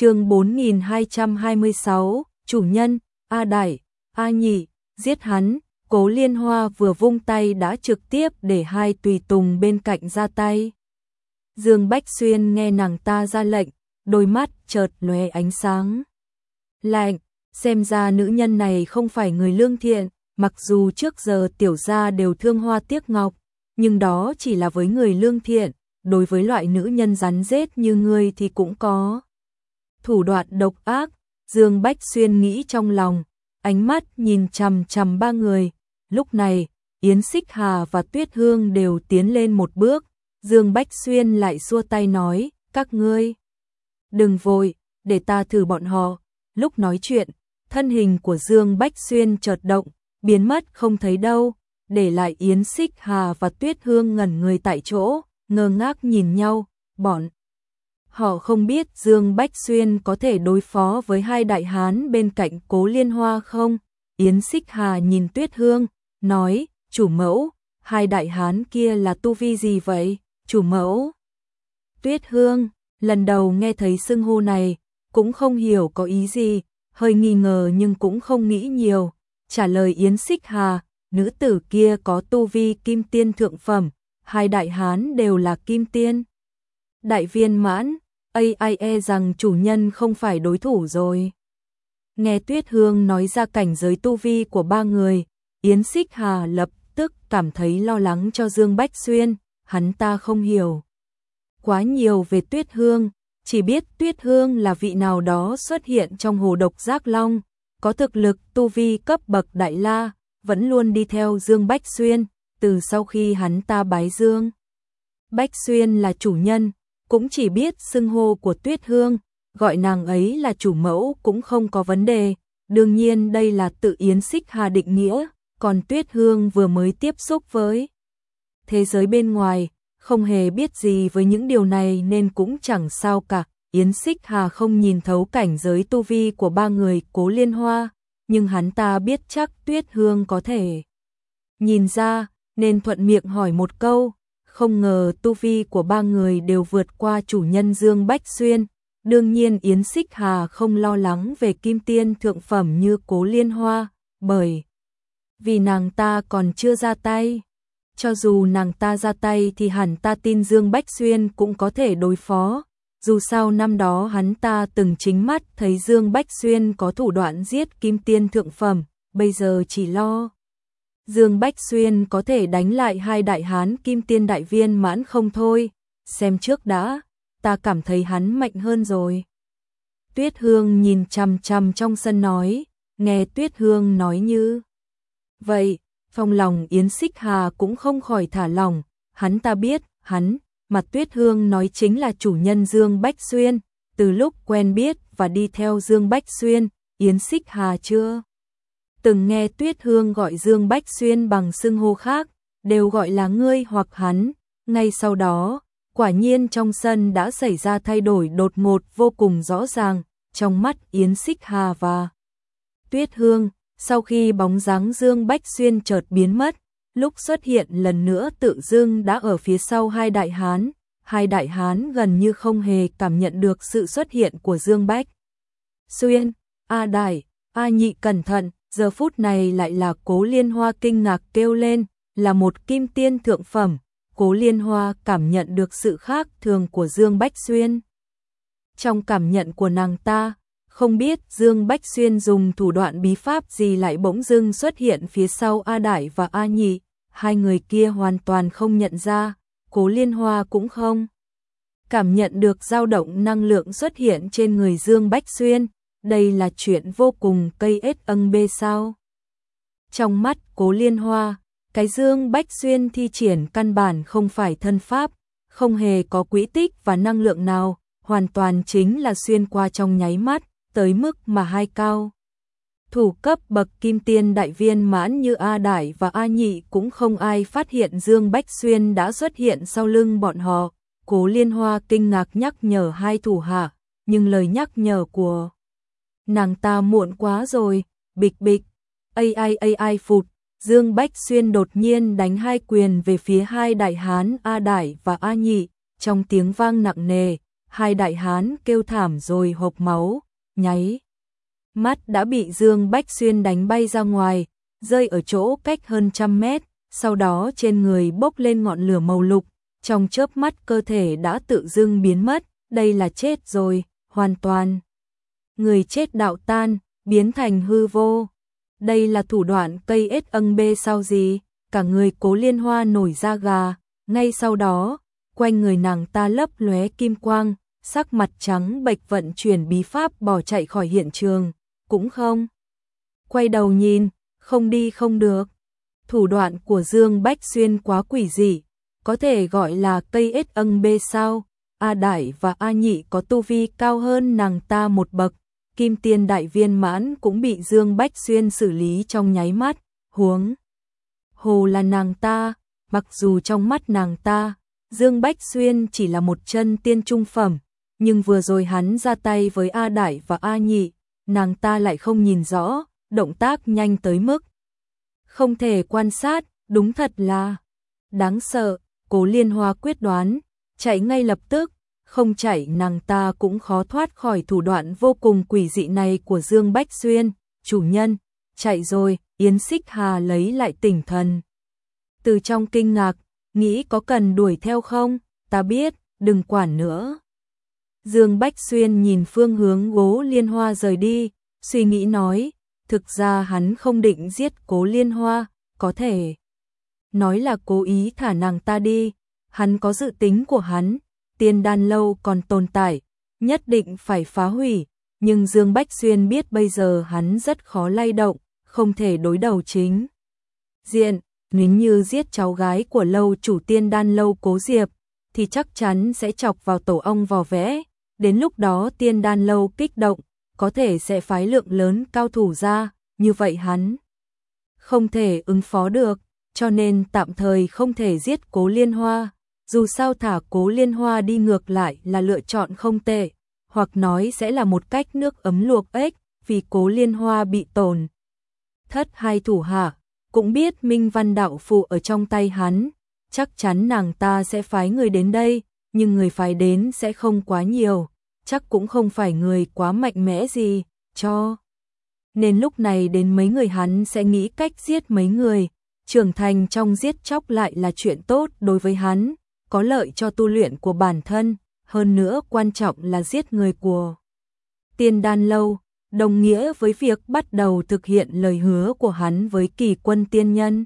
chương 4226, chủ nhân, A Đại, A Nhị, giết hắn, cố liên hoa vừa vung tay đã trực tiếp để hai tùy tùng bên cạnh ra tay. Dương Bách Xuyên nghe nàng ta ra lệnh, đôi mắt chợt lóe ánh sáng. Lạnh, xem ra nữ nhân này không phải người lương thiện, mặc dù trước giờ tiểu gia đều thương hoa tiếc ngọc, nhưng đó chỉ là với người lương thiện, đối với loại nữ nhân rắn rết như ngươi thì cũng có. Thủ đoạn độc ác, Dương Bách Xuyên nghĩ trong lòng, ánh mắt nhìn chằm chằm ba người, lúc này, Yến Xích Hà và Tuyết Hương đều tiến lên một bước, Dương Bách Xuyên lại xua tay nói, các ngươi, đừng vội, để ta thử bọn họ, lúc nói chuyện, thân hình của Dương Bách Xuyên chợt động, biến mất không thấy đâu, để lại Yến Xích Hà và Tuyết Hương ngẩn người tại chỗ, ngơ ngác nhìn nhau, bọn. Họ không biết Dương Bách Xuyên có thể đối phó với hai đại hán bên cạnh cố liên hoa không? Yến Xích Hà nhìn Tuyết Hương, nói, chủ mẫu, hai đại hán kia là tu vi gì vậy? Chủ mẫu. Tuyết Hương, lần đầu nghe thấy xưng hô này, cũng không hiểu có ý gì, hơi nghi ngờ nhưng cũng không nghĩ nhiều, trả lời Yến Xích Hà, nữ tử kia có tu vi kim tiên thượng phẩm, hai đại hán đều là kim tiên. Đại viên mãn, ai e rằng chủ nhân không phải đối thủ rồi. Nghe Tuyết Hương nói ra cảnh giới tu vi của ba người, Yến Xích Hà lập tức cảm thấy lo lắng cho Dương Bách Xuyên, hắn ta không hiểu. Quá nhiều về Tuyết Hương, chỉ biết Tuyết Hương là vị nào đó xuất hiện trong hồ độc giác long, có thực lực tu vi cấp bậc đại la, vẫn luôn đi theo Dương Bách Xuyên, từ sau khi hắn ta bái Dương. Bách Xuyên là chủ nhân, cũng chỉ biết xưng hô của Tuyết Hương, gọi nàng ấy là chủ mẫu cũng không có vấn đề, đương nhiên đây là tự Yến Xích Hà định nghĩa, còn Tuyết Hương vừa mới tiếp xúc với thế giới bên ngoài, không hề biết gì với những điều này nên cũng chẳng sao cả. Yến Xích Hà không nhìn thấu cảnh giới tu vi của ba người cố liên hoa, nhưng hắn ta biết chắc Tuyết Hương có thể nhìn ra, nên thuận miệng hỏi một câu, không ngờ tu vi của ba người đều vượt qua chủ nhân Dương Bách Xuyên. Đương nhiên Yến Xích Hà không lo lắng về kim tiên thượng phẩm như cố liên hoa, bởi vì nàng ta còn chưa ra tay. Cho dù nàng ta ra tay thì hẳn ta tin Dương Bách Xuyên cũng có thể đối phó. Dù sao năm đó hắn ta từng chính mắt thấy Dương Bách Xuyên có thủ đoạn giết kim tiên thượng phẩm, bây giờ chỉ lo. Dương Bách Xuyên có thể đánh lại hai đại hán kim tiên đại viên mãn không thôi, xem trước đã, ta cảm thấy hắn mạnh hơn rồi. Tuyết Hương nhìn chằm chằm trong sân nói, nghe Tuyết Hương nói như vậy, phong lòng Yến Xích Hà cũng không khỏi thả lòng, hắn ta biết, hắn, mà Tuyết Hương nói chính là chủ nhân Dương Bách Xuyên, từ lúc quen biết và đi theo Dương Bách Xuyên, Yến Xích Hà chưa? Từng nghe Tuyết Hương gọi Dương Bách Xuyên bằng xưng hô khác, đều gọi là ngươi hoặc hắn, ngay sau đó, quả nhiên trong sân đã xảy ra thay đổi đột ngột vô cùng rõ ràng, trong mắt Yến Xích Hà và Tuyết Hương, sau khi bóng dáng Dương Bách Xuyên chợt biến mất, lúc xuất hiện lần nữa tự dưng đã ở phía sau hai đại hán, hai đại hán gần như không hề cảm nhận được sự xuất hiện của Dương Bách. Xuyên, A Đại, A Nhị cẩn thận, giờ phút này lại là Cố Liên Hoa kinh ngạc kêu lên, là một kim tiên thượng phẩm. Cố Liên Hoa cảm nhận được sự khác thường của Dương Bách Xuyên. Trong cảm nhận của nàng ta, không biết Dương Bách Xuyên dùng thủ đoạn bí pháp gì lại bỗng dưng xuất hiện phía sau A Đại và A Nhị, hai người kia hoàn toàn không nhận ra, Cố Liên Hoa cũng không. Cảm nhận được dao động năng lượng xuất hiện trên người Dương Bách Xuyên, đây là chuyện vô cùng cây ết âng bê sao. Trong mắt cố liên hoa, cái dương bách xuyên thi triển căn bản không phải thân pháp, không hề có quỹ tích và năng lượng nào, hoàn toàn chính là xuyên qua trong nháy mắt, tới mức mà hai cao. Thủ cấp bậc kim tiên đại viên mãn như A Đại và A Nhị cũng không ai phát hiện Dương Bách Xuyên đã xuất hiện sau lưng bọn họ. Cố Liên Hoa kinh ngạc nhắc nhở hai thủ hạ, nhưng lời nhắc nhở của nàng ta muộn quá rồi, bịch bịch, ai ai ai ai phụt, Dương Bách Xuyên đột nhiên đánh hai quyền về phía hai đại hán A Đại và A Nhị, trong tiếng vang nặng nề, hai đại hán kêu thảm rồi hộc máu, nháy. Mắt đã bị Dương Bách Xuyên đánh bay ra ngoài, rơi ở chỗ cách hơn trăm mét, sau đó trên người bốc lên ngọn lửa màu lục, trong chớp mắt cơ thể đã tự dưng biến mất, đây là chết rồi, hoàn toàn. Người chết đạo tan, biến thành hư vô. Đây là thủ đoạn cây ết âng bê sao gì, cả người cố liên hoa nổi da gà, ngay sau đó, quanh người nàng ta lấp lóe kim quang, sắc mặt trắng bệch vận chuyển bí pháp bỏ chạy khỏi hiện trường, cũng không. Quay đầu nhìn, không đi không được. Thủ đoạn của Dương Bách Xuyên quá quỷ dị, có thể gọi là cây ết âng bê sao, A Đại và A Nhị có tu vi cao hơn nàng ta một bậc, Kim Tiên Đại Viên Mãn cũng bị Dương Bách Xuyên xử lý trong nháy mắt, huống. Hồ là nàng ta, mặc dù trong mắt nàng ta, Dương Bách Xuyên chỉ là một chân tiên trung phẩm, nhưng vừa rồi hắn ra tay với A Đại và A Nhị, nàng ta lại không nhìn rõ, động tác nhanh tới mức. Không thể quan sát, đúng thật là đáng sợ, cố liên hoa quyết đoán, chạy ngay lập tức, không chạy nàng ta cũng khó thoát khỏi thủ đoạn vô cùng quỷ dị này của Dương Bách Xuyên, chủ nhân, chạy rồi, Yến Xích Hà lấy lại tỉnh thần. Từ trong kinh ngạc, nghĩ có cần đuổi theo không, ta biết, đừng quản nữa. Dương Bách Xuyên nhìn phương hướng gố liên hoa rời đi, suy nghĩ nói, thực ra hắn không định giết cố liên hoa, có thể. Nói là cố ý thả nàng ta đi, hắn có dự tính của hắn, tiên đan lâu còn tồn tại, nhất định phải phá hủy, nhưng Dương Bách Xuyên biết bây giờ hắn rất khó lay động, không thể đối đầu chính. Diện, nếu như giết cháu gái của lâu chủ tiên đan lâu cố diệp, thì chắc chắn sẽ chọc vào tổ ong vò vẽ, đến lúc đó tiên đan lâu kích động, có thể sẽ phái lượng lớn cao thủ ra, như vậy hắn không thể ứng phó được, cho nên tạm thời không thể giết cố liên hoa, dù sao thả cố liên hoa đi ngược lại là lựa chọn không tệ, hoặc nói sẽ là một cách nước ấm luộc ếch, vì cố liên hoa bị tổn. Thất hai thủ hạ, cũng biết Minh Văn Đạo Phụ ở trong tay hắn, chắc chắn nàng ta sẽ phái người đến đây, nhưng người phái đến sẽ không quá nhiều, chắc cũng không phải người quá mạnh mẽ gì, cho. Nên lúc này đến mấy người hắn sẽ nghĩ cách giết mấy người, trưởng thành trong giết chóc lại là chuyện tốt đối với hắn, có lợi cho tu luyện của bản thân, hơn nữa quan trọng là giết người của tiên đan lâu, đồng nghĩa với việc bắt đầu thực hiện lời hứa của hắn với kỳ quân tiên nhân.